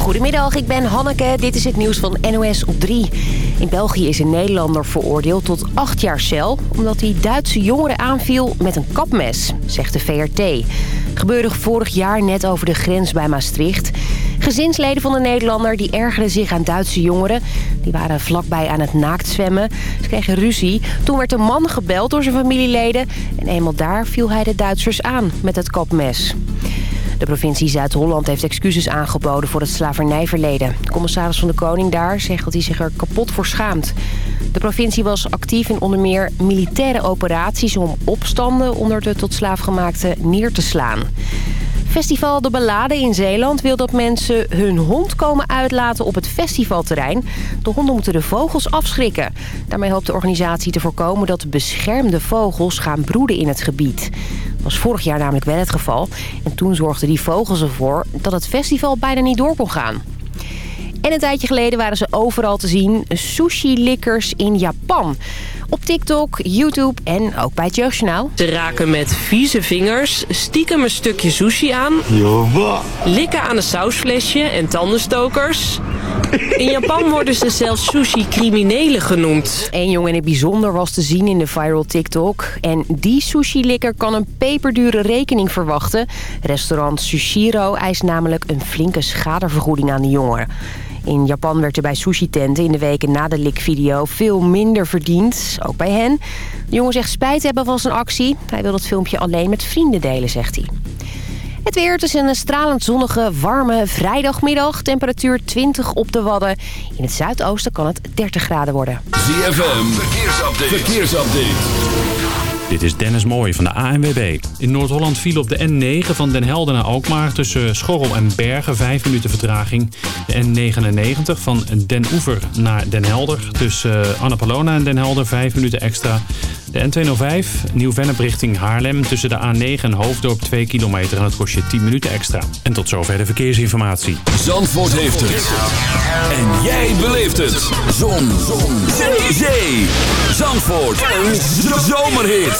Goedemiddag, ik ben Hanneke. Dit is het nieuws van NOS op 3. In België is een Nederlander veroordeeld tot acht jaar cel... omdat hij Duitse jongeren aanviel met een kapmes, zegt de VRT. Gebeurde vorig jaar net over de grens bij Maastricht. Gezinsleden van de Nederlander die ergerden zich aan Duitse jongeren. Die waren vlakbij aan het naaktzwemmen. Ze kregen ruzie. Toen werd de man gebeld door zijn familieleden. En eenmaal daar viel hij de Duitsers aan met het kapmes. De provincie Zuid-Holland heeft excuses aangeboden voor het slavernijverleden. De commissaris van de Koning daar zegt dat hij zich er kapot voor schaamt. De provincie was actief in onder meer militaire operaties... om opstanden onder de tot slaafgemaakte neer te slaan. Festival De Ballade in Zeeland wil dat mensen hun hond komen uitlaten op het festivalterrein. De honden moeten de vogels afschrikken. Daarmee hoopt de organisatie te voorkomen dat beschermde vogels gaan broeden in het gebied. Was vorig jaar namelijk wel het geval. En toen zorgden die vogels ervoor dat het festival bijna niet door kon gaan. En een tijdje geleden waren ze overal te zien. Sushi-likkers in Japan. Op TikTok, YouTube en ook bij het Jeugdjournaal. Ze raken met vieze vingers stiekem een stukje sushi aan. Likken aan een sausflesje en tandenstokers. In Japan worden ze zelfs sushi-criminelen genoemd. Eén jongen in het bijzonder was te zien in de viral TikTok. En die sushi-likker kan een peperdure rekening verwachten. Restaurant Sushiro eist namelijk een flinke schadevergoeding aan de jongen. In Japan werd er bij sushi-tenten in de weken na de likvideo veel minder verdiend. Ook bij hen. De jongen zegt spijt hebben van zijn actie. Hij wil het filmpje alleen met vrienden delen, zegt hij. Het weer, het is een stralend zonnige, warme vrijdagmiddag. Temperatuur 20 op de Wadden. In het zuidoosten kan het 30 graden worden. ZFM, verkeersupdate. verkeersupdate. Dit is Dennis Mooij van de ANWB. In Noord-Holland viel op de N9 van Den Helder naar Alkmaar... tussen Schorrel en Bergen 5 minuten vertraging. De N99 van Den Oever naar Den Helder... tussen eh, Annapolona en Den Helder 5 minuten extra. De N205 Nieuw-Vennep richting Haarlem... tussen de A9 en Hoofddorp 2 kilometer... en dat kost je 10 minuten extra. En tot zover de verkeersinformatie. Zandvoort heeft het. En jij beleeft het. Zon. Zon. Zee. Zandvoort. Een zomerhit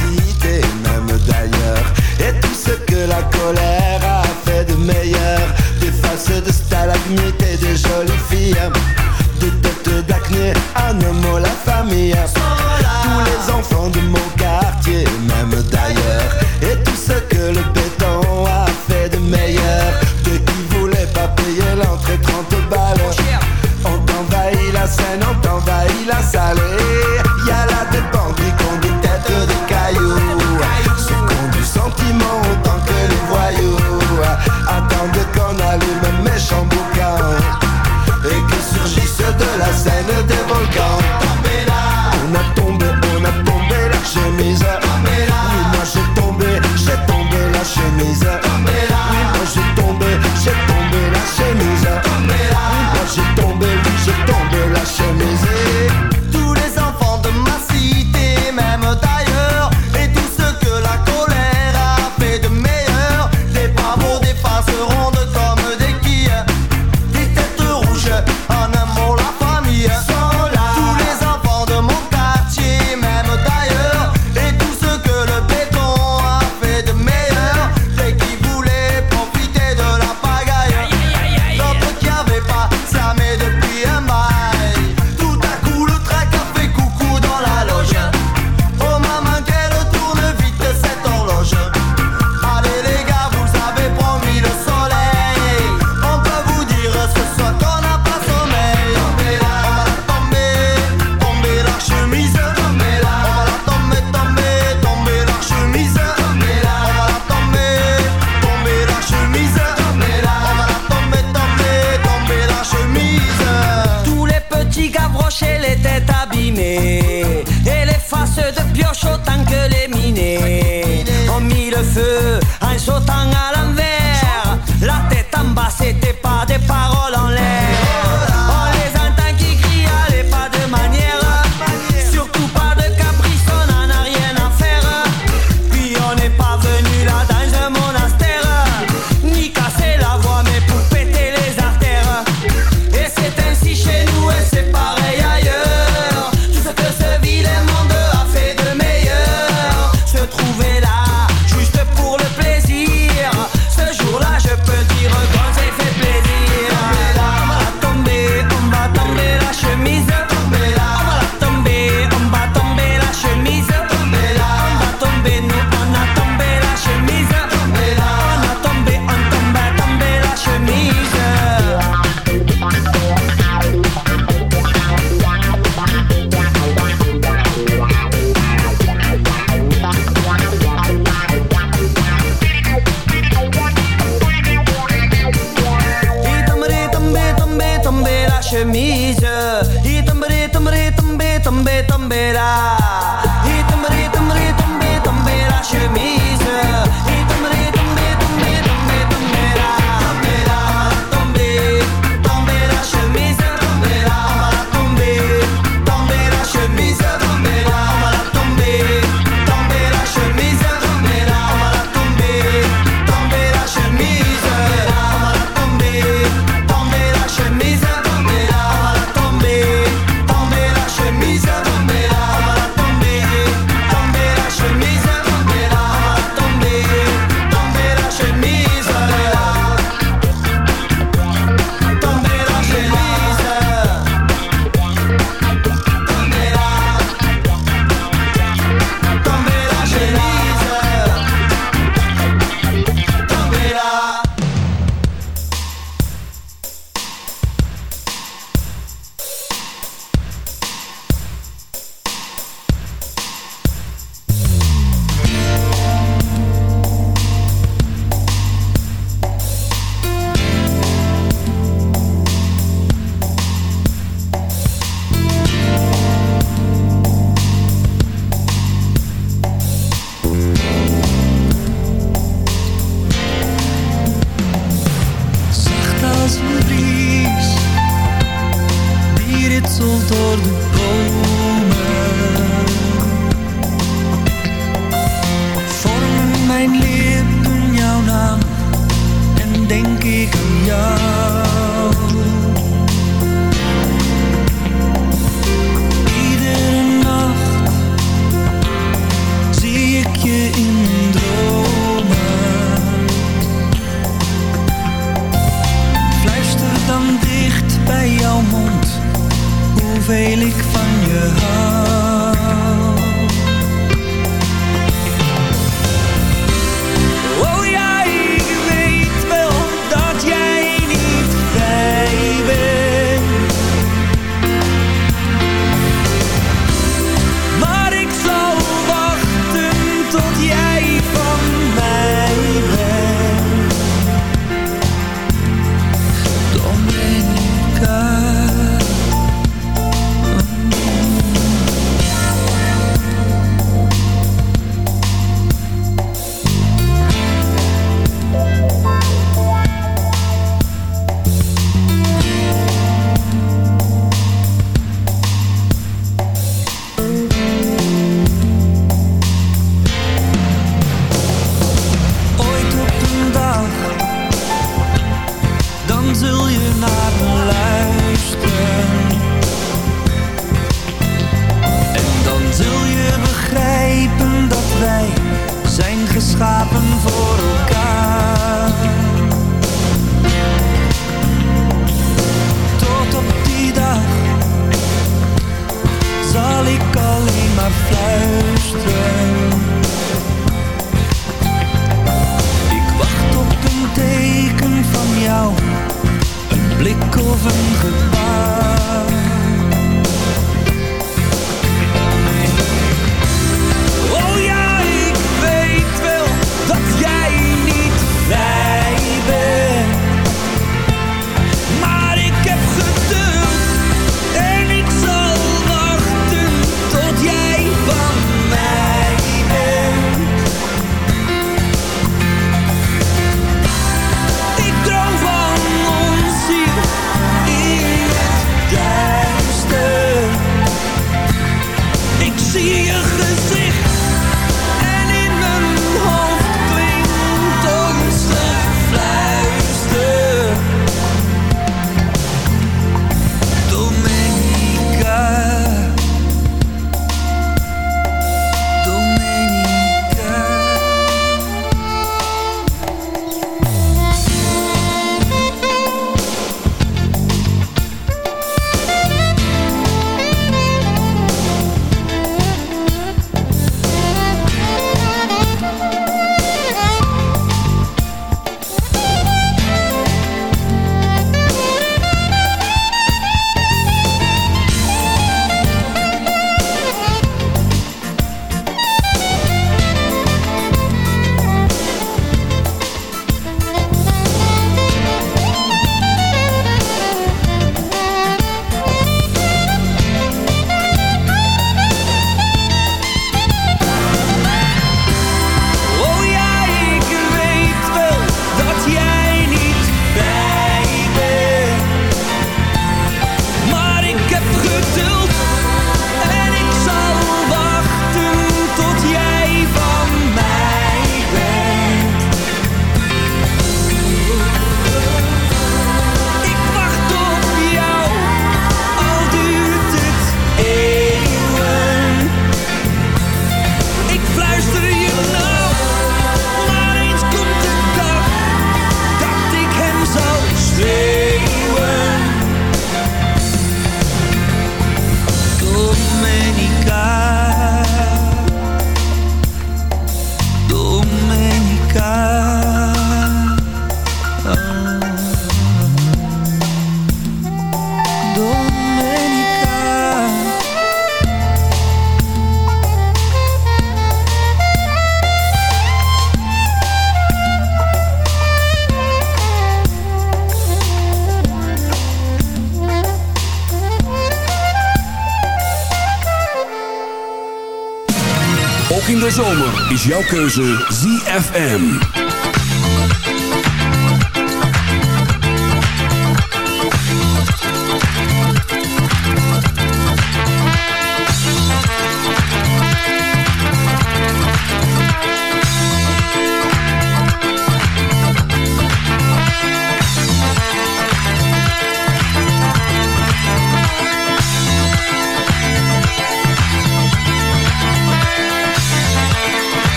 is jouw keuze ZFM.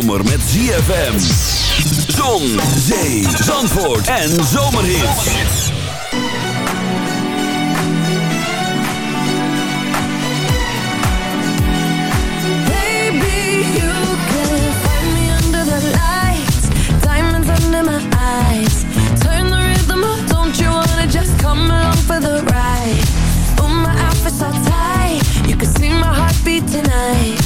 zomer met ZFM. Zon, zee, zandvoort en zomerhit. Baby, you can find me under the lights. Diamonds under my eyes. Turn the rhythm up, don't you wanna just come along for the ride? Oh, my outfit's so tight. You can see my heartbeat tonight.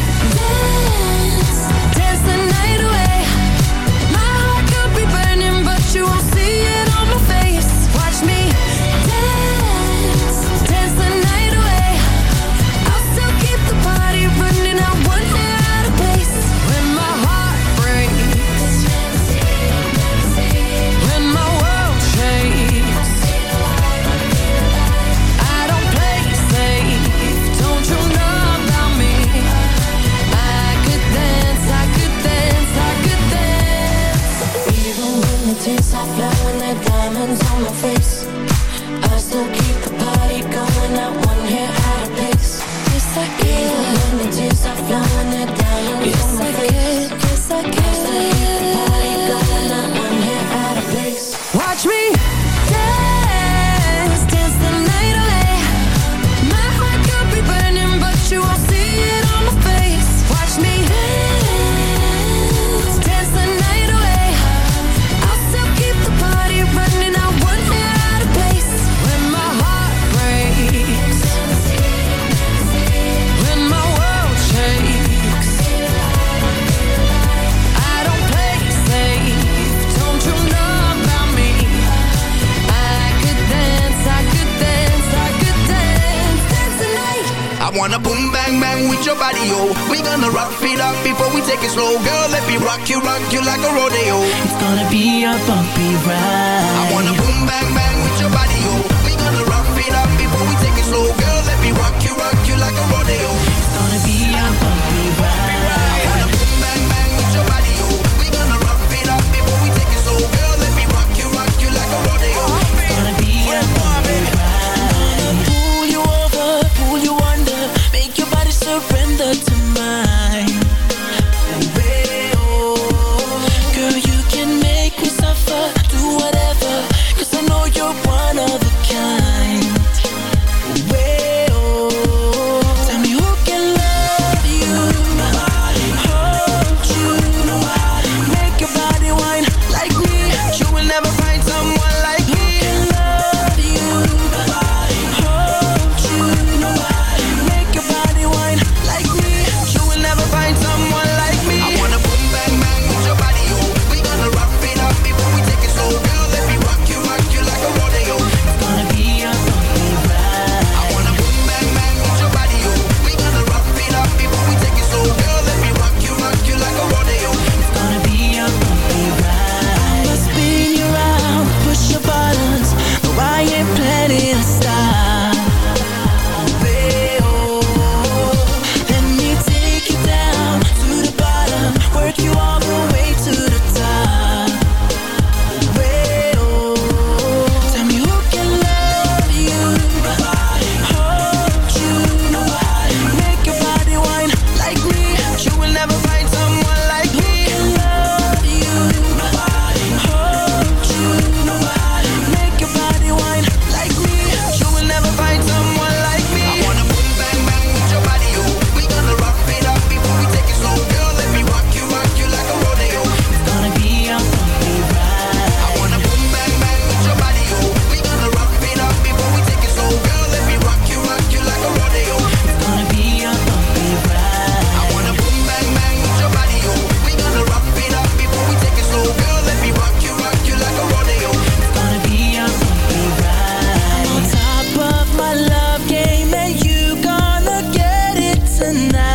tonight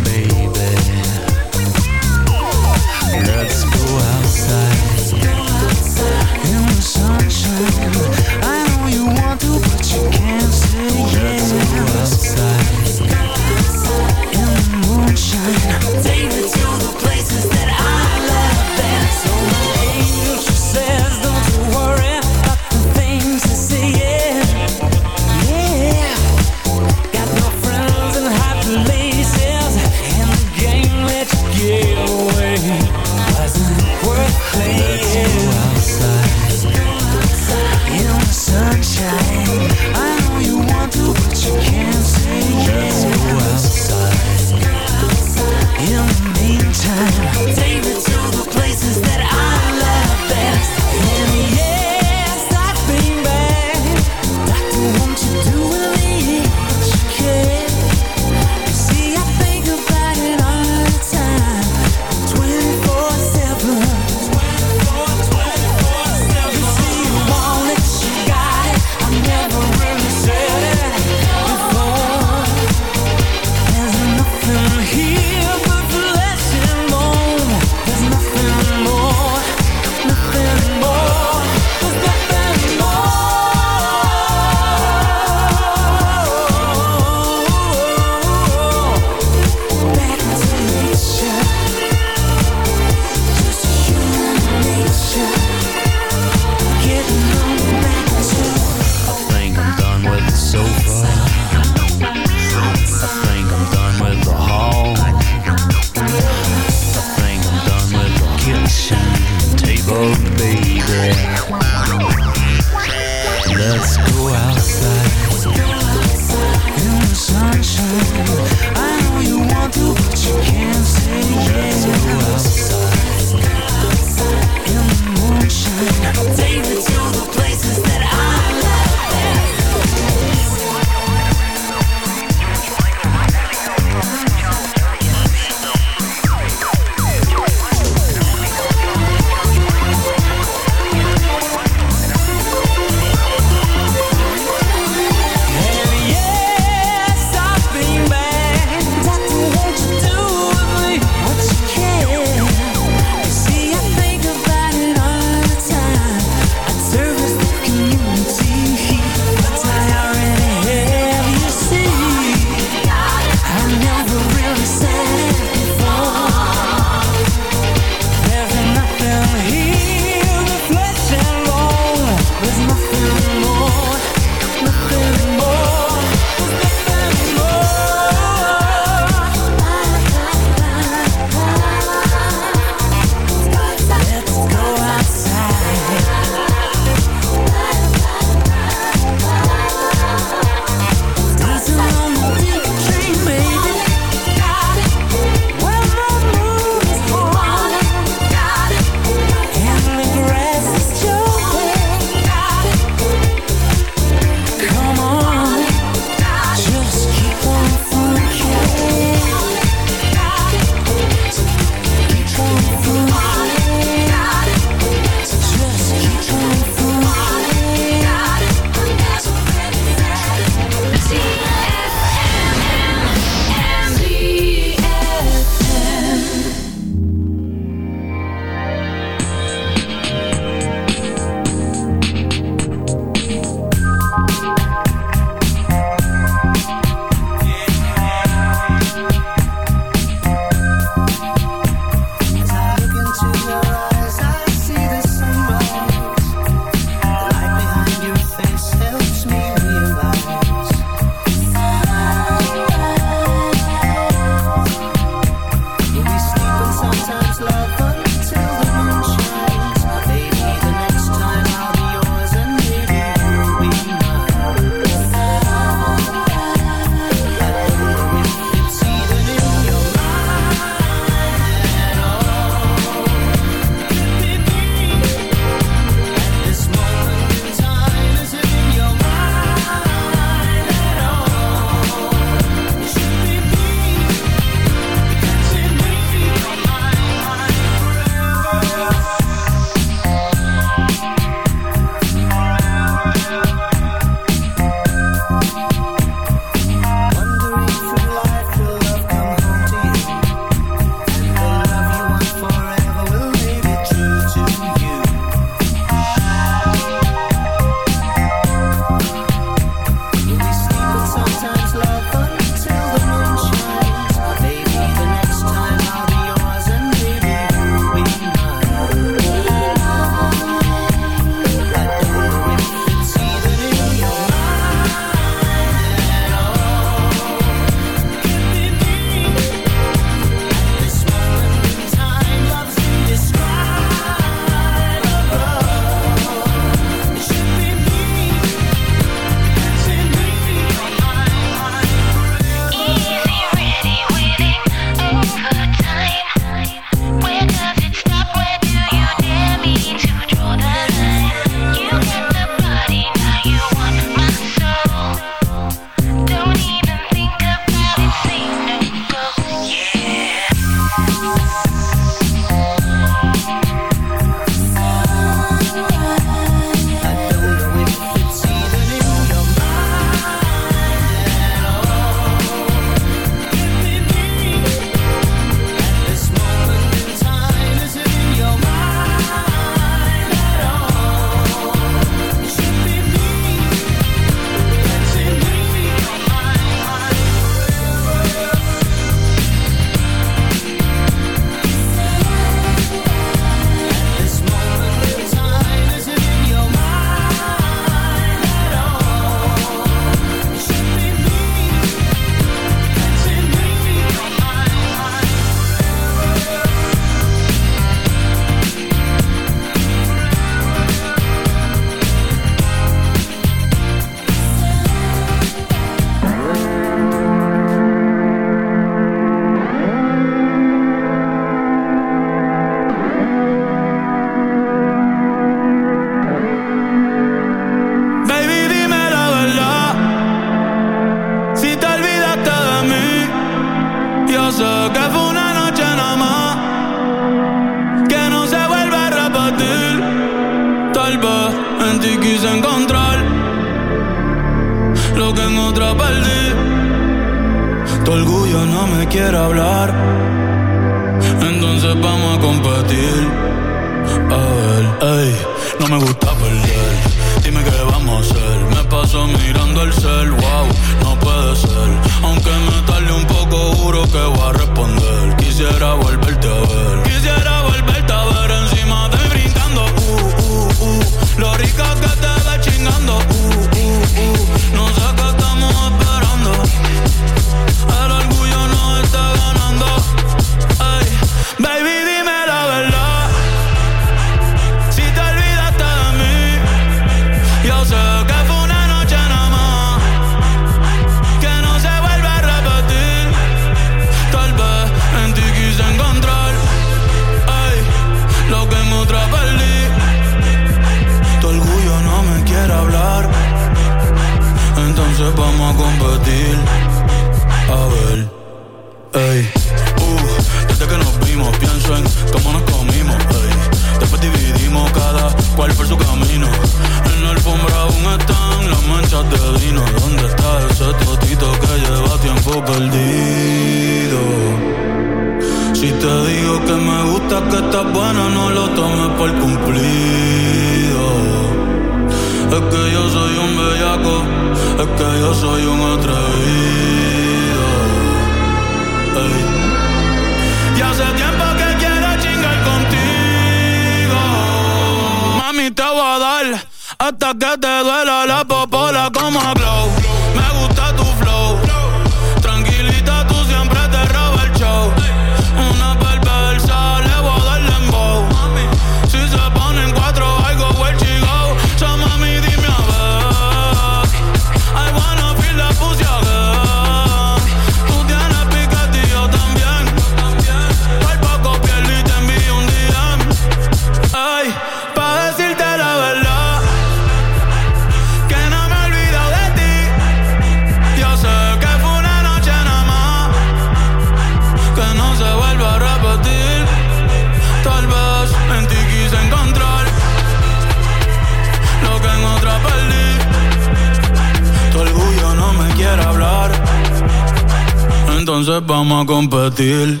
entonces vamos a competir.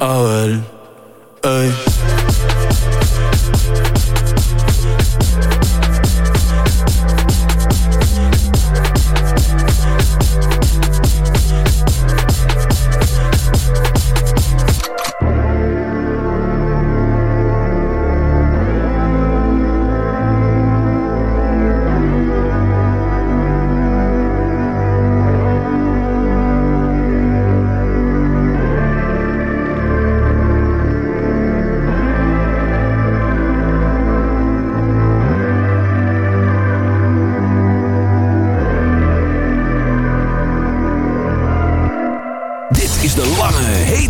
A ver, ey.